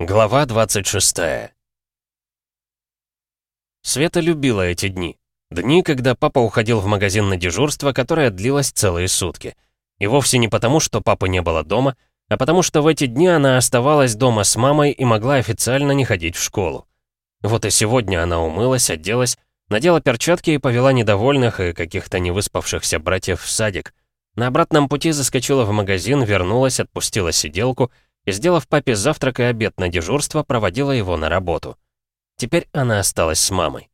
Глава 26 Света любила эти дни. Дни, когда папа уходил в магазин на дежурство, которое длилось целые сутки. И вовсе не потому, что папы не было дома, а потому что в эти дни она оставалась дома с мамой и могла официально не ходить в школу. Вот и сегодня она умылась, оделась, надела перчатки и повела недовольных и каких-то невыспавшихся братьев в садик. На обратном пути заскочила в магазин, вернулась, отпустила сиделку и, сделав папе завтрак и обед на дежурство, проводила его на работу. Теперь она осталась с мамой.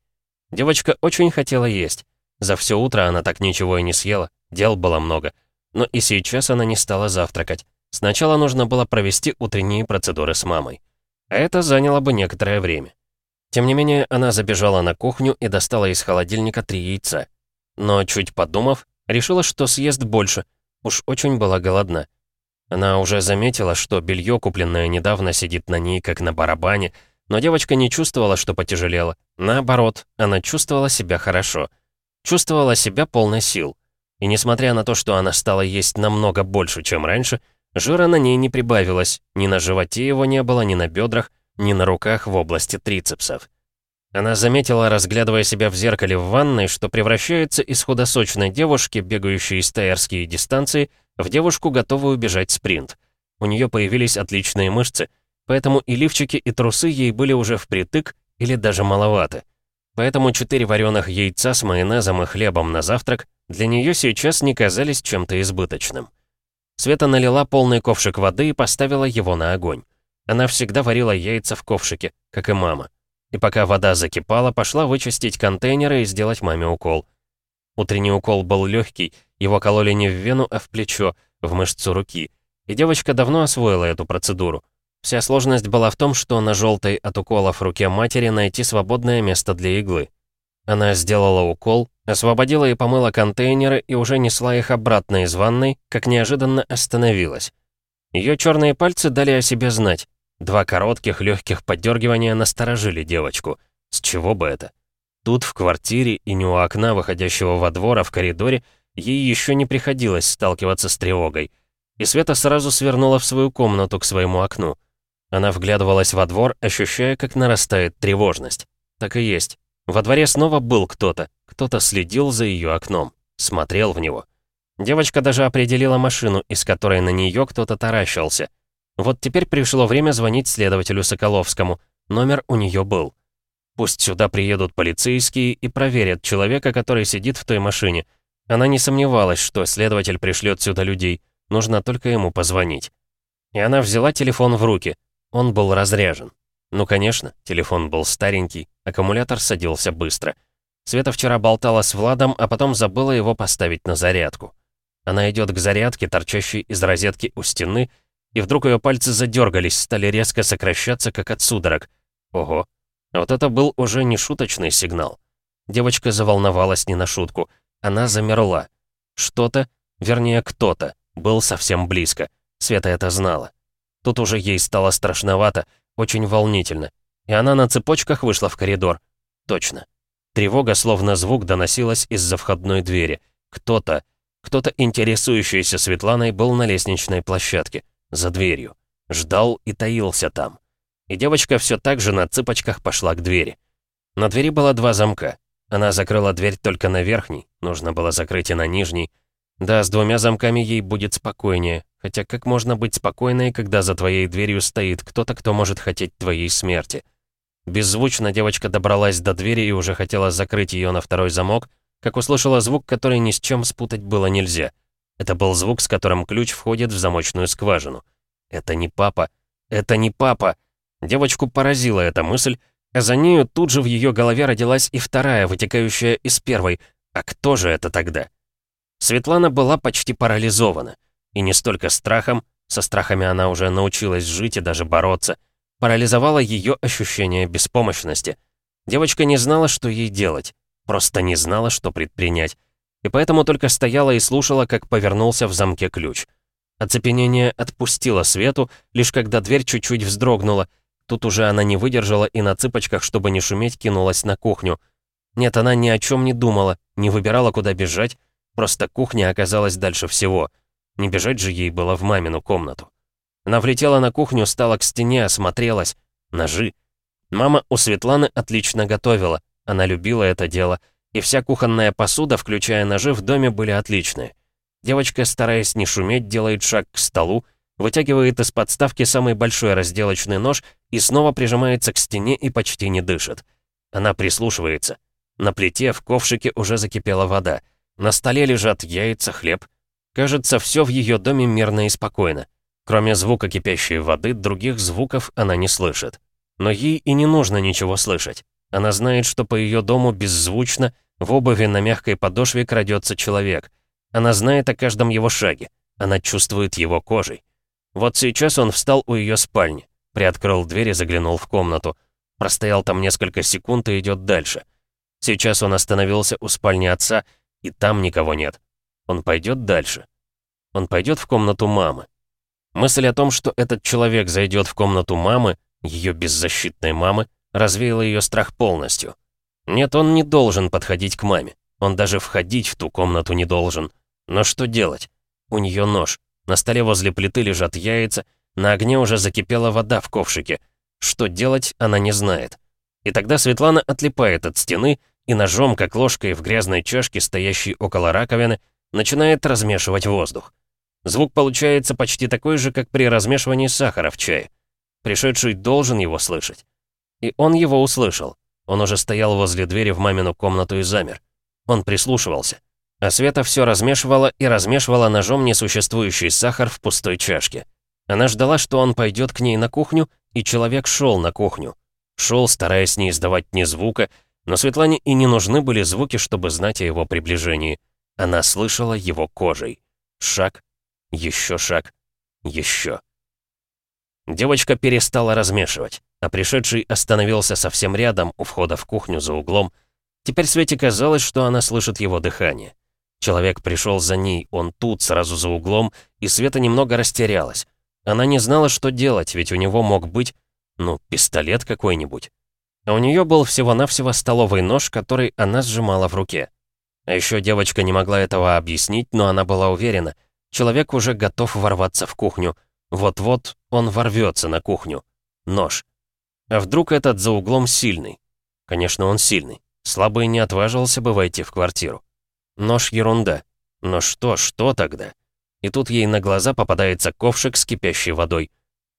Девочка очень хотела есть. За все утро она так ничего и не съела, дел было много. Но и сейчас она не стала завтракать. Сначала нужно было провести утренние процедуры с мамой. А это заняло бы некоторое время. Тем не менее, она забежала на кухню и достала из холодильника три яйца. Но, чуть подумав, решила, что съест больше. Уж очень была голодна. Она уже заметила, что белье, купленное недавно, сидит на ней, как на барабане, но девочка не чувствовала, что потяжелела. Наоборот, она чувствовала себя хорошо. Чувствовала себя полной сил. И несмотря на то, что она стала есть намного больше, чем раньше, жира на ней не прибавилось, ни на животе его не было, ни на бедрах, ни на руках в области трицепсов. Она заметила, разглядывая себя в зеркале в ванной, что превращается из худосочной девушки, бегающей стаерские дистанции, в девушку, готовую бежать спринт. У нее появились отличные мышцы — Поэтому и лифчики, и трусы ей были уже впритык или даже маловаты. Поэтому четыре вареных яйца с майонезом и хлебом на завтрак для нее сейчас не казались чем-то избыточным. Света налила полный ковшик воды и поставила его на огонь. Она всегда варила яйца в ковшике, как и мама. И пока вода закипала, пошла вычистить контейнеры и сделать маме укол. Утренний укол был легкий, его кололи не в вену, а в плечо, в мышцу руки. И девочка давно освоила эту процедуру. Вся сложность была в том, что на желтой от уколов руке матери найти свободное место для иглы. Она сделала укол, освободила и помыла контейнеры и уже несла их обратно из ванной, как неожиданно остановилась. Ее черные пальцы дали о себе знать. Два коротких легких поддергивания насторожили девочку. С чего бы это? Тут, в квартире и не у окна, выходящего во двор, а в коридоре, ей еще не приходилось сталкиваться с тревогой. И Света сразу свернула в свою комнату к своему окну. Она вглядывалась во двор, ощущая, как нарастает тревожность. Так и есть. Во дворе снова был кто-то. Кто-то следил за ее окном. Смотрел в него. Девочка даже определила машину, из которой на нее кто-то таращился. Вот теперь пришло время звонить следователю Соколовскому. Номер у нее был. Пусть сюда приедут полицейские и проверят человека, который сидит в той машине. Она не сомневалась, что следователь пришлет сюда людей. Нужно только ему позвонить. И она взяла телефон в руки. Он был разряжен. Ну, конечно, телефон был старенький, аккумулятор садился быстро. Света вчера болтала с Владом, а потом забыла его поставить на зарядку. Она идет к зарядке, торчащей из розетки у стены, и вдруг ее пальцы задергались, стали резко сокращаться, как от судорог. Ого, вот это был уже не шуточный сигнал. Девочка заволновалась не на шутку. Она замерла. Что-то, вернее, кто-то, был совсем близко. Света это знала. Тут уже ей стало страшновато, очень волнительно. И она на цепочках вышла в коридор. Точно. Тревога, словно звук, доносилась из-за входной двери. Кто-то, кто-то, интересующийся Светланой, был на лестничной площадке, за дверью. Ждал и таился там. И девочка все так же на цыпочках пошла к двери. На двери было два замка. Она закрыла дверь только на верхней, нужно было закрыть и на нижней. Да, с двумя замками ей будет спокойнее, хотя как можно быть спокойной, когда за твоей дверью стоит кто-то, кто может хотеть твоей смерти? Беззвучно девочка добралась до двери и уже хотела закрыть ее на второй замок, как услышала звук, который ни с чем спутать было нельзя. Это был звук, с которым ключ входит в замочную скважину. Это не папа. Это не папа. Девочку поразила эта мысль, а за нею тут же в ее голове родилась и вторая, вытекающая из первой. А кто же это тогда? Светлана была почти парализована. И не столько страхом, со страхами она уже научилась жить и даже бороться, парализовало ее ощущение беспомощности. Девочка не знала, что ей делать, просто не знала, что предпринять. И поэтому только стояла и слушала, как повернулся в замке ключ. Оцепенение отпустило Свету, лишь когда дверь чуть-чуть вздрогнула. Тут уже она не выдержала и на цыпочках, чтобы не шуметь, кинулась на кухню. Нет, она ни о чем не думала, не выбирала, куда бежать, Просто кухня оказалась дальше всего. Не бежать же ей было в мамину комнату. Она влетела на кухню, стала к стене, осмотрелась. Ножи. Мама у Светланы отлично готовила. Она любила это дело. И вся кухонная посуда, включая ножи, в доме были отличные. Девочка, стараясь не шуметь, делает шаг к столу, вытягивает из подставки самый большой разделочный нож и снова прижимается к стене и почти не дышит. Она прислушивается. На плите в ковшике уже закипела вода. На столе лежат яйца, хлеб. Кажется, все в ее доме мирно и спокойно. Кроме звука кипящей воды, других звуков она не слышит. Но ей и не нужно ничего слышать. Она знает, что по ее дому беззвучно в обуви на мягкой подошве крадется человек. Она знает о каждом его шаге. Она чувствует его кожей. Вот сейчас он встал у ее спальни, приоткрыл дверь и заглянул в комнату. Простоял там несколько секунд и идет дальше. Сейчас он остановился у спальни отца, и там никого нет. Он пойдет дальше. Он пойдет в комнату мамы. Мысль о том, что этот человек зайдет в комнату мамы, ее беззащитной мамы, развеяла ее страх полностью. Нет, он не должен подходить к маме. Он даже входить в ту комнату не должен. Но что делать? У нее нож. На столе возле плиты лежат яйца, на огне уже закипела вода в ковшике. Что делать, она не знает. И тогда Светлана отлипает от стены и ножом, как ложкой в грязной чашке, стоящей около раковины, начинает размешивать воздух. Звук получается почти такой же, как при размешивании сахара в чае. Пришедший должен его слышать. И он его услышал. Он уже стоял возле двери в мамину комнату и замер. Он прислушивался. А Света все размешивала и размешивала ножом несуществующий сахар в пустой чашке. Она ждала, что он пойдет к ней на кухню, и человек шел на кухню. Шел, стараясь не издавать ни звука, но Светлане и не нужны были звуки, чтобы знать о его приближении. Она слышала его кожей. Шаг, еще шаг. Еще. Девочка перестала размешивать, а пришедший остановился совсем рядом, у входа в кухню за углом. Теперь Свете казалось, что она слышит его дыхание. Человек пришел за ней, он тут, сразу за углом, и Света немного растерялась. Она не знала, что делать, ведь у него мог быть, ну, пистолет какой-нибудь. А у нее был всего-навсего столовый нож, который она сжимала в руке. А еще девочка не могла этого объяснить, но она была уверена. Человек уже готов ворваться в кухню. Вот-вот он ворвется на кухню. Нож. А вдруг этот за углом сильный? Конечно, он сильный. Слабый не отважился бы войти в квартиру. Нож ерунда. Но что, что тогда? И тут ей на глаза попадается ковшик с кипящей водой.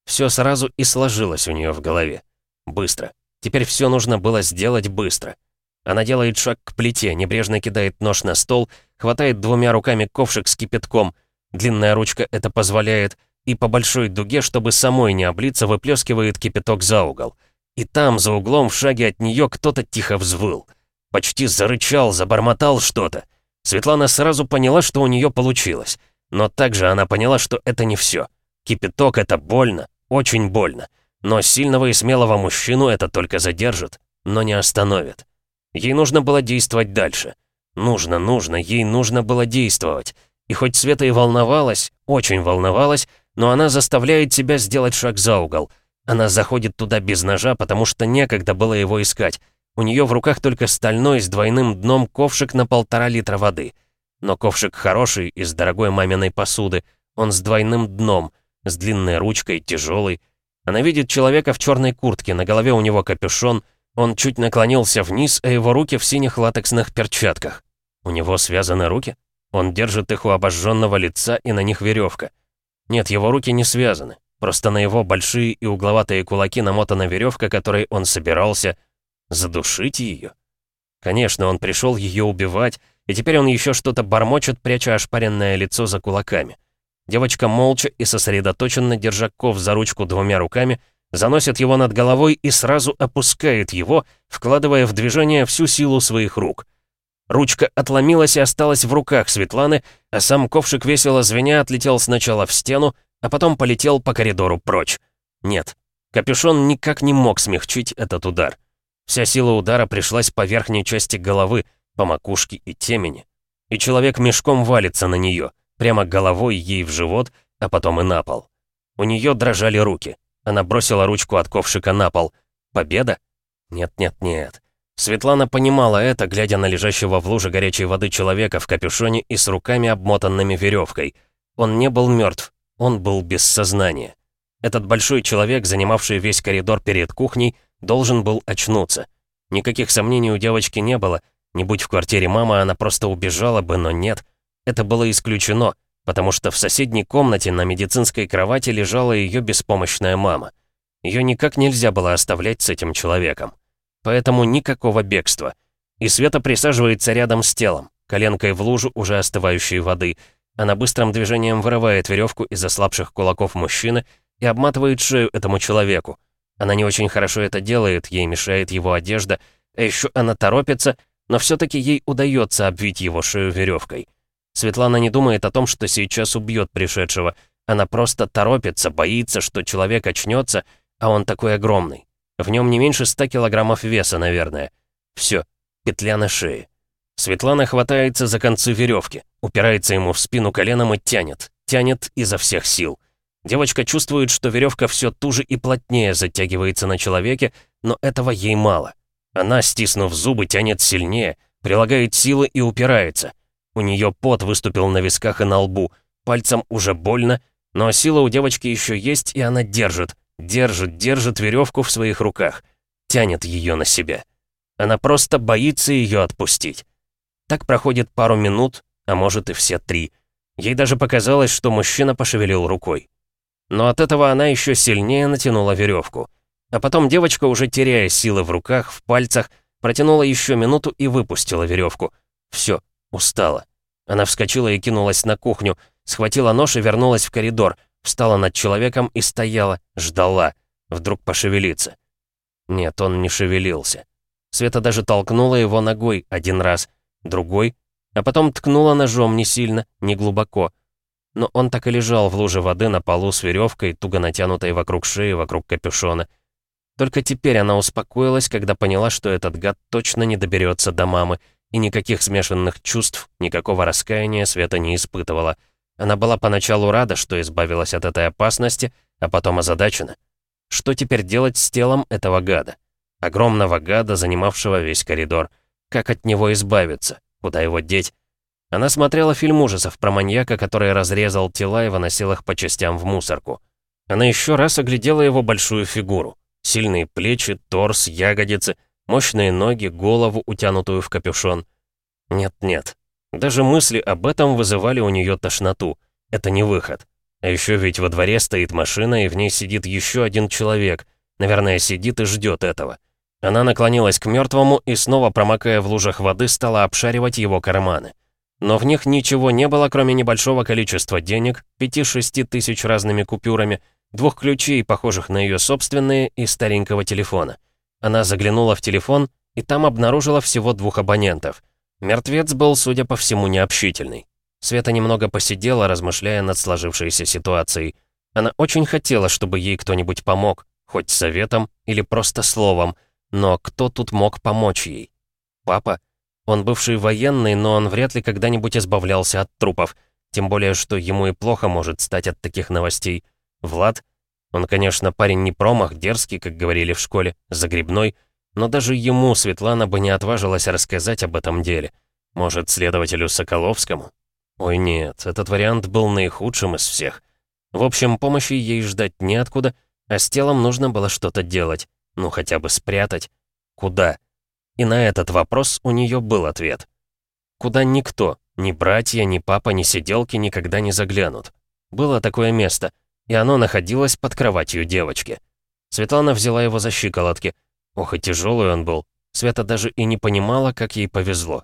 Все сразу и сложилось у нее в голове. Быстро. Теперь все нужно было сделать быстро. Она делает шаг к плите, небрежно кидает нож на стол, хватает двумя руками ковшик с кипятком, Длинная ручка это позволяет, и по большой дуге, чтобы самой не облиться, выплескивает кипяток за угол. И там, за углом, в шаге от нее, кто-то тихо взвыл. Почти зарычал, забормотал что-то. Светлана сразу поняла, что у нее получилось. Но также она поняла, что это не все. Кипяток — это больно, очень больно. Но сильного и смелого мужчину это только задержит, но не остановит. Ей нужно было действовать дальше. Нужно, нужно, ей нужно было действовать. И хоть Света и волновалась, очень волновалась, но она заставляет себя сделать шаг за угол. Она заходит туда без ножа, потому что некогда было его искать. У нее в руках только стальной с двойным дном ковшик на полтора литра воды. Но ковшик хороший, из дорогой маминой посуды. Он с двойным дном, с длинной ручкой, тяжелый. Она видит человека в черной куртке, на голове у него капюшон. Он чуть наклонился вниз, а его руки в синих латексных перчатках. У него связаны руки? Он держит их у обожженного лица, и на них веревка. Нет, его руки не связаны. Просто на его большие и угловатые кулаки намотана веревка, которой он собирался задушить ее. Конечно, он пришел ее убивать, и теперь он еще что-то бормочет, пряча ошпаренное лицо за кулаками. Девочка молча и сосредоточенно, держа ков за ручку двумя руками, заносит его над головой и сразу опускает его, вкладывая в движение всю силу своих рук. Ручка отломилась и осталась в руках Светланы, а сам ковшик весело звеня отлетел сначала в стену, а потом полетел по коридору прочь. Нет, капюшон никак не мог смягчить этот удар. Вся сила удара пришлась по верхней части головы, по макушке и темени. И человек мешком валится на нее, прямо головой ей в живот, а потом и на пол. У нее дрожали руки. Она бросила ручку от ковшика на пол. Победа? Нет-нет-нет. Светлана понимала это, глядя на лежащего в луже горячей воды человека в капюшоне и с руками, обмотанными веревкой. Он не был мертв, он был без сознания. Этот большой человек, занимавший весь коридор перед кухней, должен был очнуться. Никаких сомнений у девочки не было. Не будь в квартире мамы, она просто убежала бы, но нет. Это было исключено, потому что в соседней комнате на медицинской кровати лежала ее беспомощная мама. Ее никак нельзя было оставлять с этим человеком. Поэтому никакого бегства. И Света присаживается рядом с телом, коленкой в лужу уже остывающей воды. Она быстрым движением вырывает веревку из ослабших кулаков мужчины и обматывает шею этому человеку. Она не очень хорошо это делает, ей мешает его одежда, а еще она торопится, но все-таки ей удается обвить его шею веревкой. Светлана не думает о том, что сейчас убьет пришедшего. Она просто торопится, боится, что человек очнется, а он такой огромный. В нем не меньше ста килограммов веса, наверное. Все, петля на шее. Светлана хватается за концы веревки, упирается ему в спину коленом и тянет. Тянет изо всех сил. Девочка чувствует, что веревка все туже и плотнее затягивается на человеке, но этого ей мало. Она, стиснув зубы, тянет сильнее, прилагает силы и упирается. У нее пот выступил на висках и на лбу, пальцем уже больно, но сила у девочки еще есть, и она держит, держит, держит веревку в своих руках, тянет ее на себя. Она просто боится ее отпустить. Так проходит пару минут, а может и все три. Ей даже показалось, что мужчина пошевелил рукой. Но от этого она еще сильнее натянула веревку. А потом девочка, уже теряя силы в руках, в пальцах, протянула еще минуту и выпустила веревку. Все, устала. Она вскочила и кинулась на кухню, схватила нож и вернулась в коридор, встала над человеком и стояла, ждала. Вдруг пошевелиться. Нет, он не шевелился. Света даже толкнула его ногой один раз, другой, а потом ткнула ножом не сильно, не глубоко — но он так и лежал в луже воды на полу с веревкой, туго натянутой вокруг шеи, вокруг капюшона. Только теперь она успокоилась, когда поняла, что этот гад точно не доберется до мамы, и никаких смешанных чувств, никакого раскаяния Света не испытывала. Она была поначалу рада, что избавилась от этой опасности, а потом озадачена. Что теперь делать с телом этого гада? Огромного гада, занимавшего весь коридор. Как от него избавиться? Куда его деть? Она смотрела фильм ужасов про маньяка, который разрезал тела и выносил их по частям в мусорку. Она еще раз оглядела его большую фигуру. Сильные плечи, торс, ягодицы, мощные ноги, голову, утянутую в капюшон. Нет-нет. Даже мысли об этом вызывали у нее тошноту. Это не выход. А еще ведь во дворе стоит машина, и в ней сидит еще один человек. Наверное, сидит и ждет этого. Она наклонилась к мертвому и снова, промокая в лужах воды, стала обшаривать его карманы но в них ничего не было, кроме небольшого количества денег, 5-6 тысяч разными купюрами, двух ключей, похожих на ее собственные, и старенького телефона. Она заглянула в телефон и там обнаружила всего двух абонентов. Мертвец был, судя по всему, необщительный. Света немного посидела, размышляя над сложившейся ситуацией. Она очень хотела, чтобы ей кто-нибудь помог, хоть советом или просто словом, но кто тут мог помочь ей? Папа? Он бывший военный, но он вряд ли когда-нибудь избавлялся от трупов. Тем более, что ему и плохо может стать от таких новостей. Влад? Он, конечно, парень не промах, дерзкий, как говорили в школе, загребной, но даже ему Светлана бы не отважилась рассказать об этом деле. Может, следователю Соколовскому? Ой, нет, этот вариант был наихудшим из всех. В общем, помощи ей ждать неоткуда, а с телом нужно было что-то делать. Ну, хотя бы спрятать. Куда? И на этот вопрос у нее был ответ. Куда никто, ни братья, ни папа, ни сиделки никогда не заглянут. Было такое место, и оно находилось под кроватью девочки. Светлана взяла его за щиколотки. Ох, и тяжелый он был. Света даже и не понимала, как ей повезло.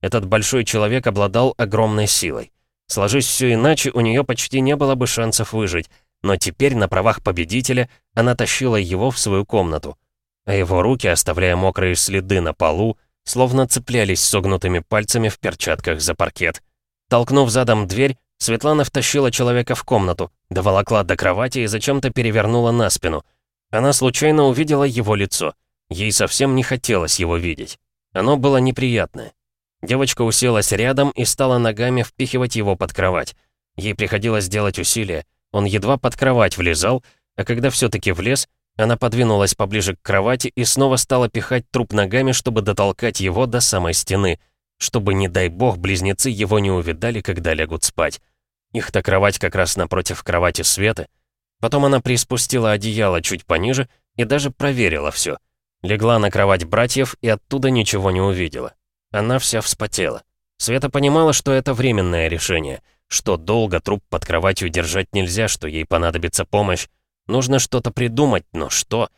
Этот большой человек обладал огромной силой. Сложись все иначе, у нее почти не было бы шансов выжить, но теперь на правах победителя она тащила его в свою комнату а его руки, оставляя мокрые следы на полу, словно цеплялись согнутыми пальцами в перчатках за паркет. Толкнув задом дверь, Светлана втащила человека в комнату, доволокла до кровати и зачем-то перевернула на спину. Она случайно увидела его лицо. Ей совсем не хотелось его видеть. Оно было неприятное. Девочка уселась рядом и стала ногами впихивать его под кровать. Ей приходилось делать усилия. Он едва под кровать влезал, а когда все-таки влез, она подвинулась поближе к кровати и снова стала пихать труп ногами, чтобы дотолкать его до самой стены, чтобы, не дай бог, близнецы его не увидали, когда лягут спать. Их-то кровать как раз напротив кровати Светы. Потом она приспустила одеяло чуть пониже и даже проверила все. Легла на кровать братьев и оттуда ничего не увидела. Она вся вспотела. Света понимала, что это временное решение, что долго труп под кроватью держать нельзя, что ей понадобится помощь. Нужно что-то придумать, но что?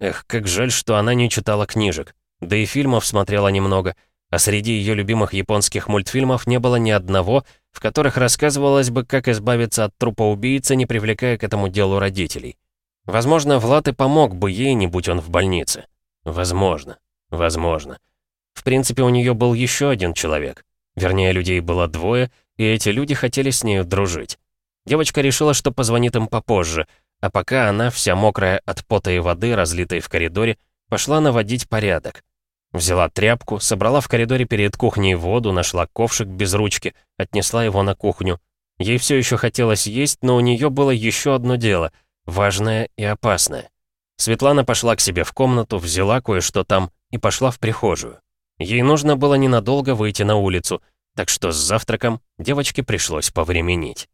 Эх, как жаль, что она не читала книжек. Да и фильмов смотрела немного, а среди ее любимых японских мультфильмов не было ни одного, в которых рассказывалось бы, как избавиться от трупа убийцы, не привлекая к этому делу родителей. Возможно, Влад и помог бы ей, не будь он в больнице. Возможно. Возможно. В принципе, у нее был еще один человек. Вернее, людей было двое, и эти люди хотели с нею дружить. Девочка решила, что позвонит им попозже, а пока она, вся мокрая от пота и воды, разлитой в коридоре, пошла наводить порядок. Взяла тряпку, собрала в коридоре перед кухней воду, нашла ковшик без ручки, отнесла его на кухню. Ей все еще хотелось есть, но у нее было еще одно дело, важное и опасное. Светлана пошла к себе в комнату, взяла кое-что там и пошла в прихожую. Ей нужно было ненадолго выйти на улицу, так что с завтраком девочке пришлось повременить.